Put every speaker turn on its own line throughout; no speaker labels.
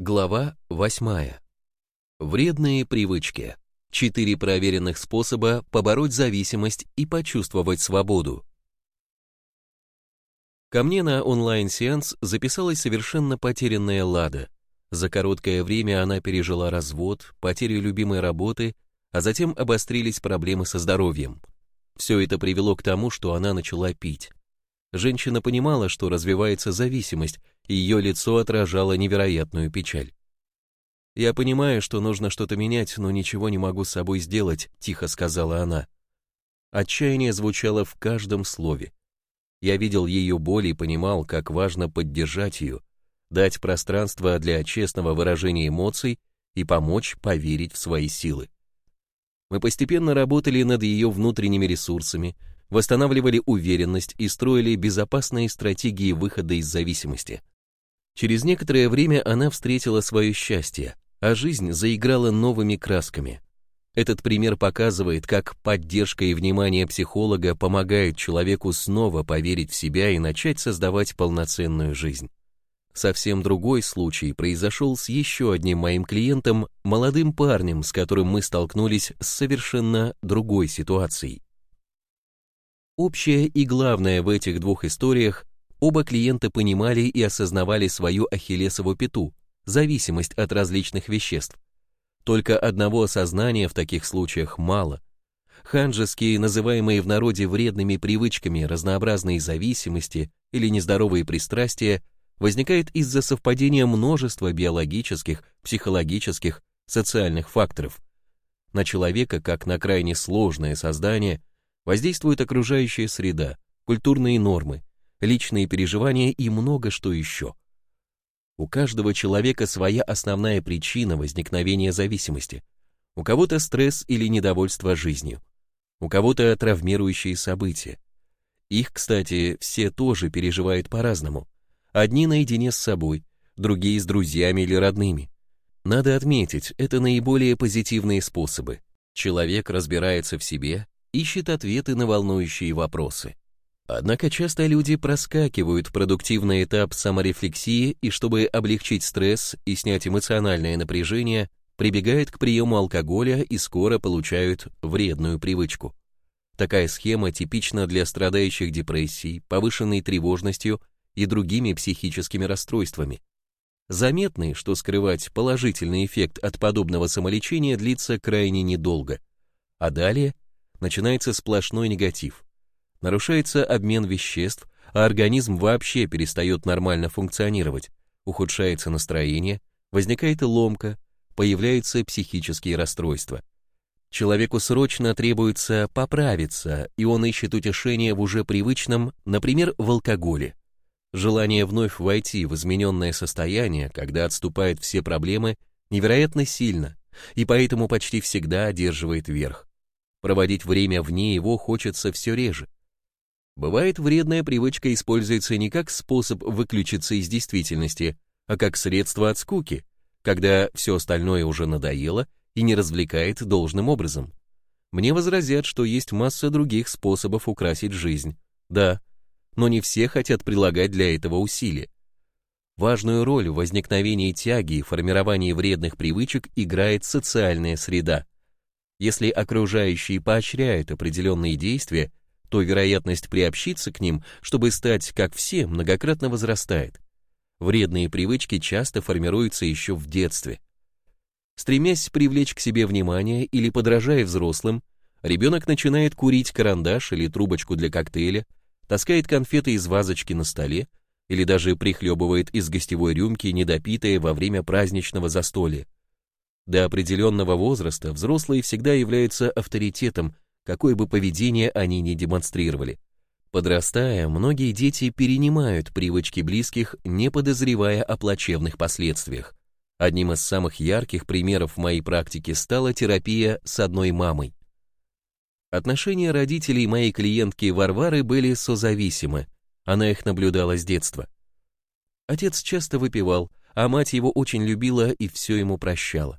Глава 8. Вредные привычки. Четыре проверенных способа побороть зависимость и почувствовать свободу. Ко мне на онлайн-сеанс записалась совершенно потерянная Лада. За короткое время она пережила развод, потерю любимой работы, а затем обострились проблемы со здоровьем. Все это привело к тому, что она начала пить. Женщина понимала, что развивается зависимость, и ее лицо отражало невероятную печаль. «Я понимаю, что нужно что-то менять, но ничего не могу с собой сделать», — тихо сказала она. Отчаяние звучало в каждом слове. Я видел ее боль и понимал, как важно поддержать ее, дать пространство для честного выражения эмоций и помочь поверить в свои силы. Мы постепенно работали над ее внутренними ресурсами, восстанавливали уверенность и строили безопасные стратегии выхода из зависимости. Через некоторое время она встретила свое счастье, а жизнь заиграла новыми красками. Этот пример показывает, как поддержка и внимание психолога помогают человеку снова поверить в себя и начать создавать полноценную жизнь. Совсем другой случай произошел с еще одним моим клиентом, молодым парнем, с которым мы столкнулись с совершенно другой ситуацией. Общее и главное в этих двух историях оба клиента понимали и осознавали свою ахиллесову пяту, зависимость от различных веществ. Только одного осознания в таких случаях мало. Ханжеские, называемые в народе вредными привычками, разнообразные зависимости или нездоровые пристрастия возникает из-за совпадения множества биологических, психологических, социальных факторов. На человека, как на крайне сложное создание, Воздействует окружающая среда, культурные нормы, личные переживания и много что еще. У каждого человека своя основная причина возникновения зависимости. У кого-то стресс или недовольство жизнью, у кого-то травмирующие события. Их, кстати, все тоже переживают по-разному. Одни наедине с собой, другие с друзьями или родными. Надо отметить, это наиболее позитивные способы. Человек разбирается в себе, ищет ответы на волнующие вопросы. Однако часто люди проскакивают продуктивный этап саморефлексии и чтобы облегчить стресс и снять эмоциональное напряжение, прибегают к приему алкоголя и скоро получают вредную привычку. Такая схема типична для страдающих депрессией, повышенной тревожностью и другими психическими расстройствами. Заметный, что скрывать положительный эффект от подобного самолечения длится крайне недолго, а далее – начинается сплошной негатив. Нарушается обмен веществ, а организм вообще перестает нормально функционировать, ухудшается настроение, возникает ломка, появляются психические расстройства. Человеку срочно требуется поправиться, и он ищет утешение в уже привычном, например, в алкоголе. Желание вновь войти в измененное состояние, когда отступают все проблемы, невероятно сильно, и поэтому почти всегда одерживает верх. Проводить время вне его хочется все реже. Бывает, вредная привычка используется не как способ выключиться из действительности, а как средство от скуки, когда все остальное уже надоело и не развлекает должным образом. Мне возразят, что есть масса других способов украсить жизнь. Да, но не все хотят прилагать для этого усилия. Важную роль в возникновении тяги и формировании вредных привычек играет социальная среда. Если окружающие поощряют определенные действия, то вероятность приобщиться к ним, чтобы стать как все, многократно возрастает. Вредные привычки часто формируются еще в детстве. Стремясь привлечь к себе внимание или подражая взрослым, ребенок начинает курить карандаш или трубочку для коктейля, таскает конфеты из вазочки на столе или даже прихлебывает из гостевой рюмки недопитое во время праздничного застолья. До определенного возраста взрослые всегда являются авторитетом, какое бы поведение они ни демонстрировали. Подрастая, многие дети перенимают привычки близких, не подозревая о плачевных последствиях. Одним из самых ярких примеров в моей практике стала терапия с одной мамой. Отношения родителей моей клиентки Варвары были созависимы, она их наблюдала с детства. Отец часто выпивал, а мать его очень любила и все ему прощала.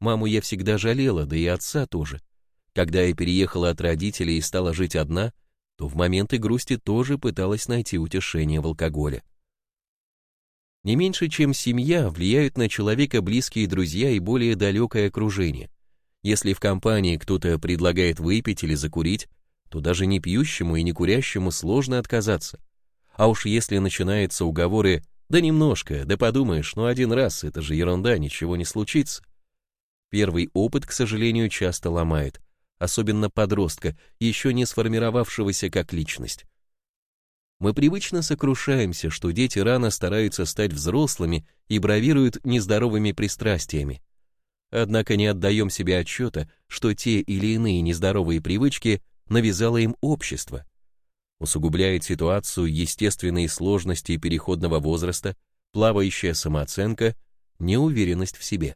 Маму я всегда жалела, да и отца тоже. Когда я переехала от родителей и стала жить одна, то в моменты грусти тоже пыталась найти утешение в алкоголе. Не меньше, чем семья, влияют на человека близкие друзья и более далекое окружение. Если в компании кто-то предлагает выпить или закурить, то даже не пьющему и не курящему сложно отказаться. А уж если начинаются уговоры «да немножко, да подумаешь, ну один раз, это же ерунда, ничего не случится». Первый опыт, к сожалению, часто ломает, особенно подростка, еще не сформировавшегося как личность. Мы привычно сокрушаемся, что дети рано стараются стать взрослыми и бравируют нездоровыми пристрастиями. Однако не отдаем себе отчета, что те или иные нездоровые привычки навязало им общество. Усугубляет ситуацию естественные сложности переходного возраста, плавающая самооценка, неуверенность в себе.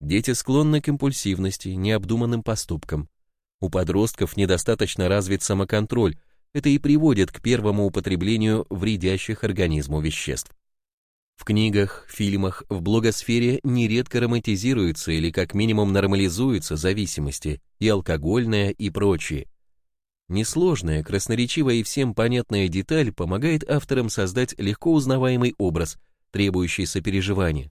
Дети склонны к импульсивности, необдуманным поступкам. У подростков недостаточно развит самоконтроль, это и приводит к первому употреблению вредящих организму веществ. В книгах, фильмах, в блогосфере нередко романтизируются или как минимум нормализуются зависимости, и алкогольная, и прочие. Несложная, красноречивая и всем понятная деталь помогает авторам создать легко узнаваемый образ, требующий сопереживания.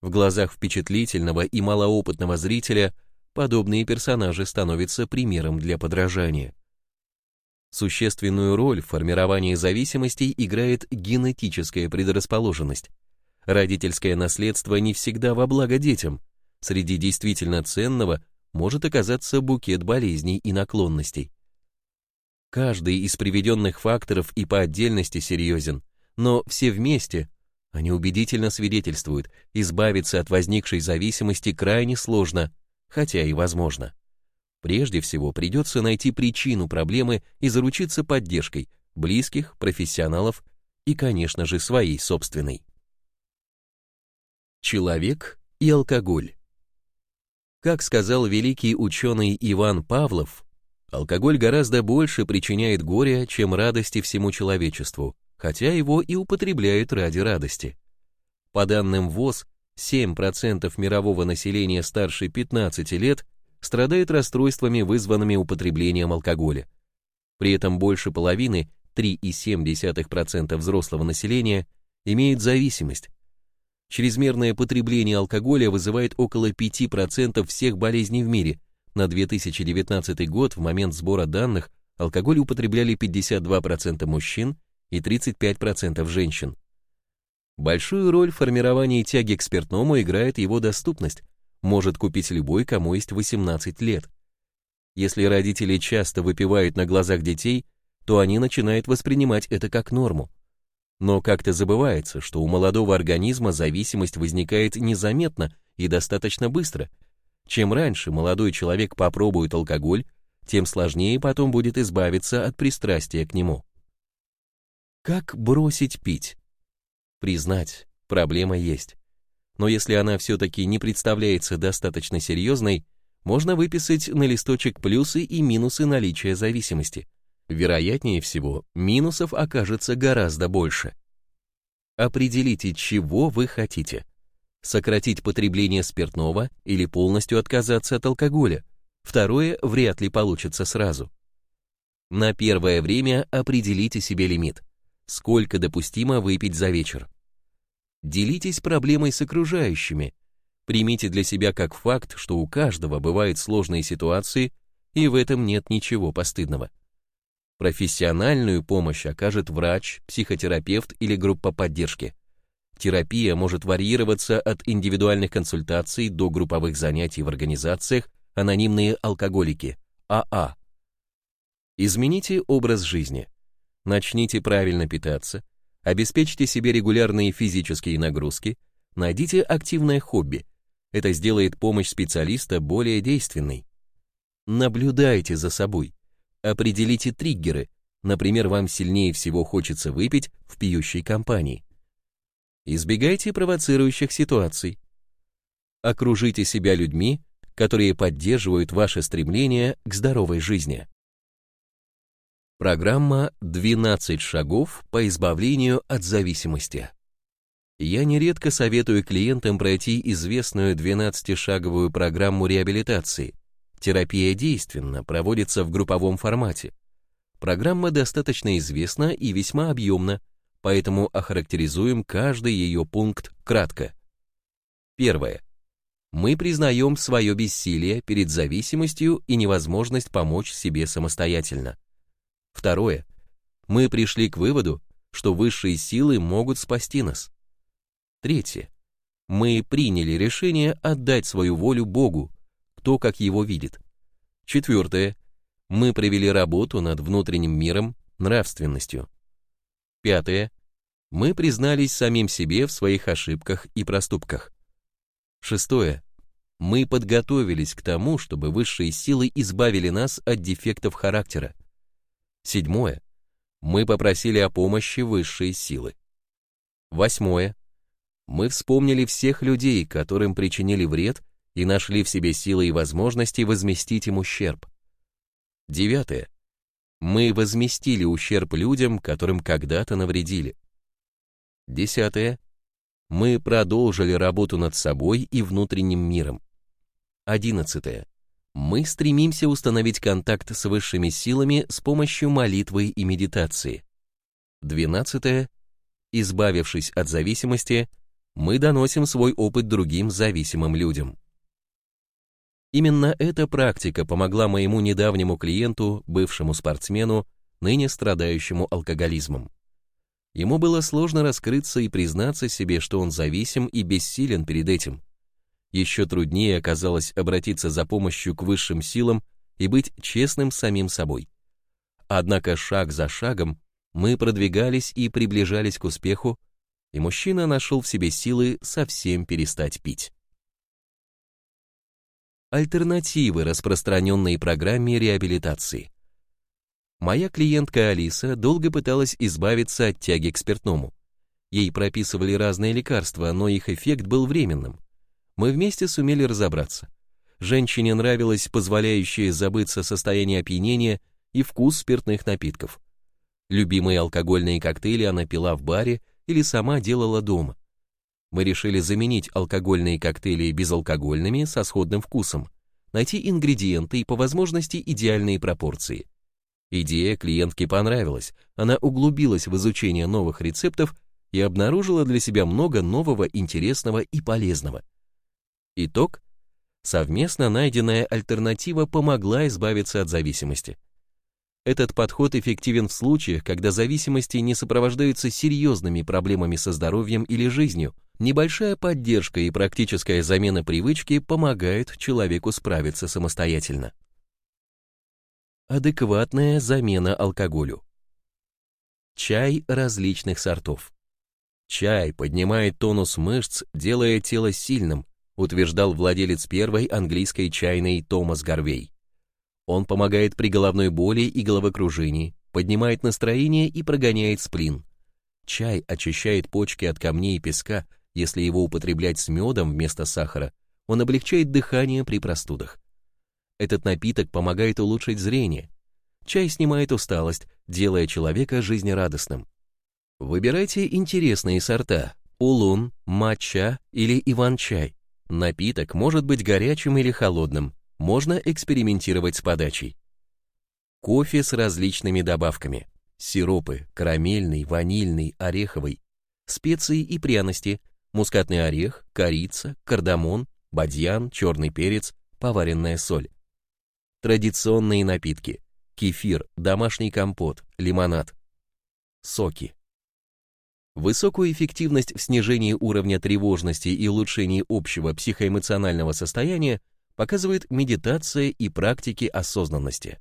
В глазах впечатлительного и малоопытного зрителя подобные персонажи становятся примером для подражания. Существенную роль в формировании зависимостей играет генетическая предрасположенность. Родительское наследство не всегда во благо детям. Среди действительно ценного может оказаться букет болезней и наклонностей. Каждый из приведенных факторов и по отдельности серьезен, но все вместе, они убедительно свидетельствуют, избавиться от возникшей зависимости крайне сложно, хотя и возможно. Прежде всего придется найти причину проблемы и заручиться поддержкой близких, профессионалов и, конечно же, своей собственной. Человек и алкоголь. Как сказал великий ученый Иван Павлов, алкоголь гораздо больше причиняет горя, чем радости всему человечеству, хотя его и употребляют ради радости. По данным ВОЗ, 7% мирового населения старше 15 лет страдает расстройствами, вызванными употреблением алкоголя. При этом больше половины, 3,7% взрослого населения, имеет зависимость. Чрезмерное потребление алкоголя вызывает около 5% всех болезней в мире. На 2019 год в момент сбора данных алкоголь употребляли 52% мужчин и 35% женщин. Большую роль в формировании тяги к спиртному играет его доступность, может купить любой, кому есть 18 лет. Если родители часто выпивают на глазах детей, то они начинают воспринимать это как норму. Но как-то забывается, что у молодого организма зависимость возникает незаметно и достаточно быстро. Чем раньше молодой человек попробует алкоголь, тем сложнее потом будет избавиться от пристрастия к нему. Как бросить пить? Признать, проблема есть но если она все-таки не представляется достаточно серьезной, можно выписать на листочек плюсы и минусы наличия зависимости. Вероятнее всего, минусов окажется гораздо больше. Определите, чего вы хотите. Сократить потребление спиртного или полностью отказаться от алкоголя. Второе вряд ли получится сразу. На первое время определите себе лимит. Сколько допустимо выпить за вечер. Делитесь проблемой с окружающими. Примите для себя как факт, что у каждого бывают сложные ситуации, и в этом нет ничего постыдного. Профессиональную помощь окажет врач, психотерапевт или группа поддержки. Терапия может варьироваться от индивидуальных консультаций до групповых занятий в организациях «Анонимные алкоголики» АА. Измените образ жизни. Начните правильно питаться, Обеспечьте себе регулярные физические нагрузки, найдите активное хобби. Это сделает помощь специалиста более действенной. Наблюдайте за собой. Определите триггеры. Например, вам сильнее всего хочется выпить в пьющей компании. Избегайте провоцирующих ситуаций. Окружите себя людьми, которые поддерживают ваше стремление к здоровой жизни. Программа «12 шагов по избавлению от зависимости». Я нередко советую клиентам пройти известную 12-шаговую программу реабилитации. Терапия действенна, проводится в групповом формате. Программа достаточно известна и весьма объемна, поэтому охарактеризуем каждый ее пункт кратко. Первое. Мы признаем свое бессилие перед зависимостью и невозможность помочь себе самостоятельно. Второе. Мы пришли к выводу, что высшие силы могут спасти нас. Третье. Мы приняли решение отдать свою волю Богу, кто как его видит. Четвертое. Мы провели работу над внутренним миром, нравственностью. Пятое. Мы признались самим себе в своих ошибках и проступках. Шестое. Мы подготовились к тому, чтобы высшие силы избавили нас от дефектов характера. Седьмое. Мы попросили о помощи высшей силы. Восьмое. Мы вспомнили всех людей, которым причинили вред, и нашли в себе силы и возможности возместить им ущерб. Девятое. Мы возместили ущерб людям, которым когда-то навредили. Десятое. Мы продолжили работу над собой и внутренним миром. Одиннадцатое. Мы стремимся установить контакт с высшими силами с помощью молитвы и медитации. Двенадцатое. Избавившись от зависимости, мы доносим свой опыт другим зависимым людям. Именно эта практика помогла моему недавнему клиенту, бывшему спортсмену, ныне страдающему алкоголизмом. Ему было сложно раскрыться и признаться себе, что он зависим и бессилен перед этим еще труднее оказалось обратиться за помощью к высшим силам и быть честным самим собой. Однако шаг за шагом мы продвигались и приближались к успеху, и мужчина нашел в себе силы совсем перестать пить. Альтернативы распространенной программе реабилитации. Моя клиентка Алиса долго пыталась избавиться от тяги к спиртному. Ей прописывали разные лекарства, но их эффект был временным мы вместе сумели разобраться. Женщине нравилось позволяющее забыться состояние опьянения и вкус спиртных напитков. Любимые алкогольные коктейли она пила в баре или сама делала дома. Мы решили заменить алкогольные коктейли безалкогольными со сходным вкусом, найти ингредиенты и по возможности идеальные пропорции. Идея клиентке понравилась, она углубилась в изучение новых рецептов и обнаружила для себя много нового, интересного и полезного – Итог? Совместно найденная альтернатива помогла избавиться от зависимости. Этот подход эффективен в случаях, когда зависимости не сопровождаются серьезными проблемами со здоровьем или жизнью. Небольшая поддержка и практическая замена привычки помогают человеку справиться самостоятельно. Адекватная замена алкоголю. Чай различных сортов. Чай поднимает тонус мышц, делая тело сильным, утверждал владелец первой английской чайной Томас Гарвей. Он помогает при головной боли и головокружении, поднимает настроение и прогоняет сплин. Чай очищает почки от камней и песка, если его употреблять с медом вместо сахара, он облегчает дыхание при простудах. Этот напиток помогает улучшить зрение. Чай снимает усталость, делая человека жизнерадостным. Выбирайте интересные сорта – улун, матча или иван-чай. Напиток может быть горячим или холодным, можно экспериментировать с подачей. Кофе с различными добавками. Сиропы, карамельный, ванильный, ореховый, специи и пряности, мускатный орех, корица, кардамон, бадьян, черный перец, поваренная соль. Традиционные напитки. Кефир, домашний компот, лимонад. Соки. Высокую эффективность в снижении уровня тревожности и улучшении общего психоэмоционального состояния показывает медитация и практики осознанности.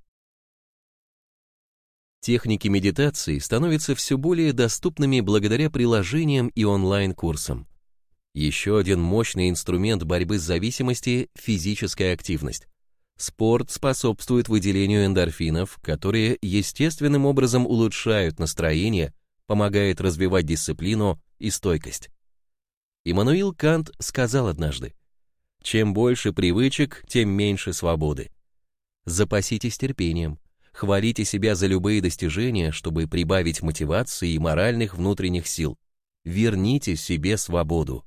Техники медитации становятся все более доступными благодаря приложениям и онлайн-курсам. Еще один мощный инструмент борьбы с зависимостью – физическая активность. Спорт способствует выделению эндорфинов, которые естественным образом улучшают настроение помогает развивать дисциплину и стойкость. Иммануил Кант сказал однажды, чем больше привычек, тем меньше свободы. Запаситесь терпением, хвалите себя за любые достижения, чтобы прибавить мотивации и моральных внутренних сил. Верните себе свободу.